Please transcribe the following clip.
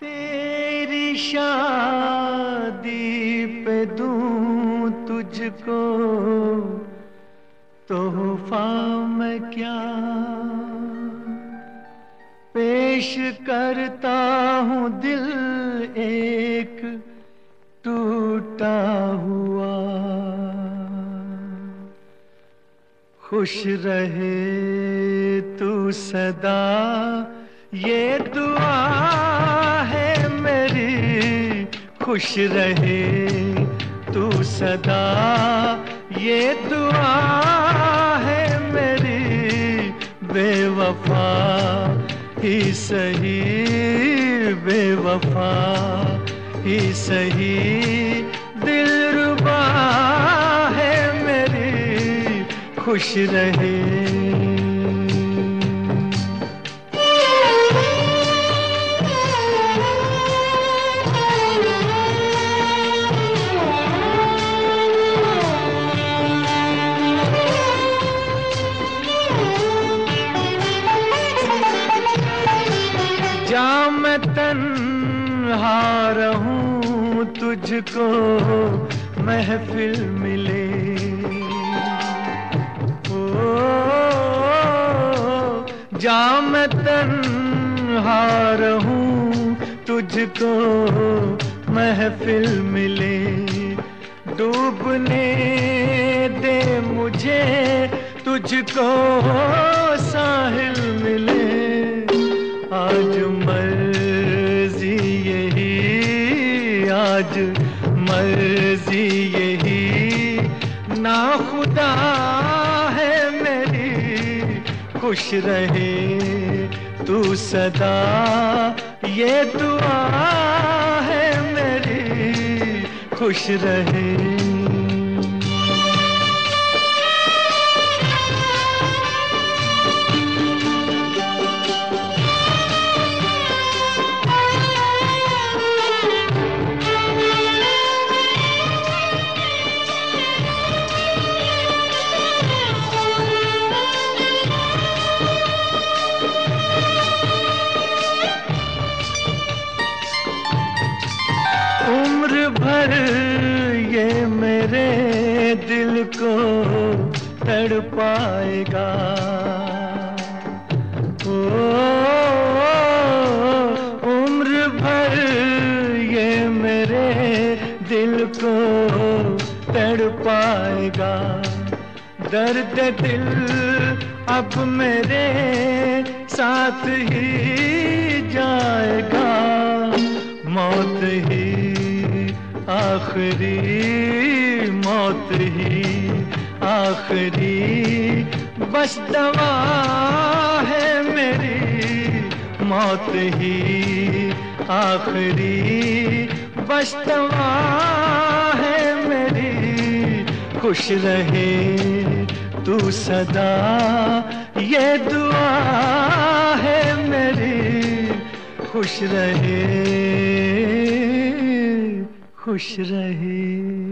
तेरी शादी पे दूँ तुझको, तोहफा मैं क्या? पेश करता हूँ दिल एक टूटा हुआ। खुश रहे तू सदा, ये दुआ खुश रहे। तू सदा ये दुआ है मेरी। बेवफा ही सही, बेवफा ही सही। दिल रुबा है मेरी, खुश रहे। तन्हा रहूँ तुझको महफिल मिले। ओ जा मैं तन्हा रहूँ तुझको महफिल मिले। डूबने दे मुझे तुझको साहिल मिले। आज मर्ज़ी यही। ना खुदा है मेरी, खुश रहे तू सदा। ये दुआ है मेरी, खुश रहे। भर ये मेरे दिल को तड़ पाएगा ओ, उम्र भर ये मेरे दिल को तड़ पाएगा दर्द दिल अब मेरे साथ ही जाएगा। मौत ही आखिरी मौत ही, आखिरी बस दवा है मेरी। मौत ही, आखिरी बस दवा है मेरी। खुश रहे तू सदा, ये दुआ है मेरी। खुश रहे खुश रहे।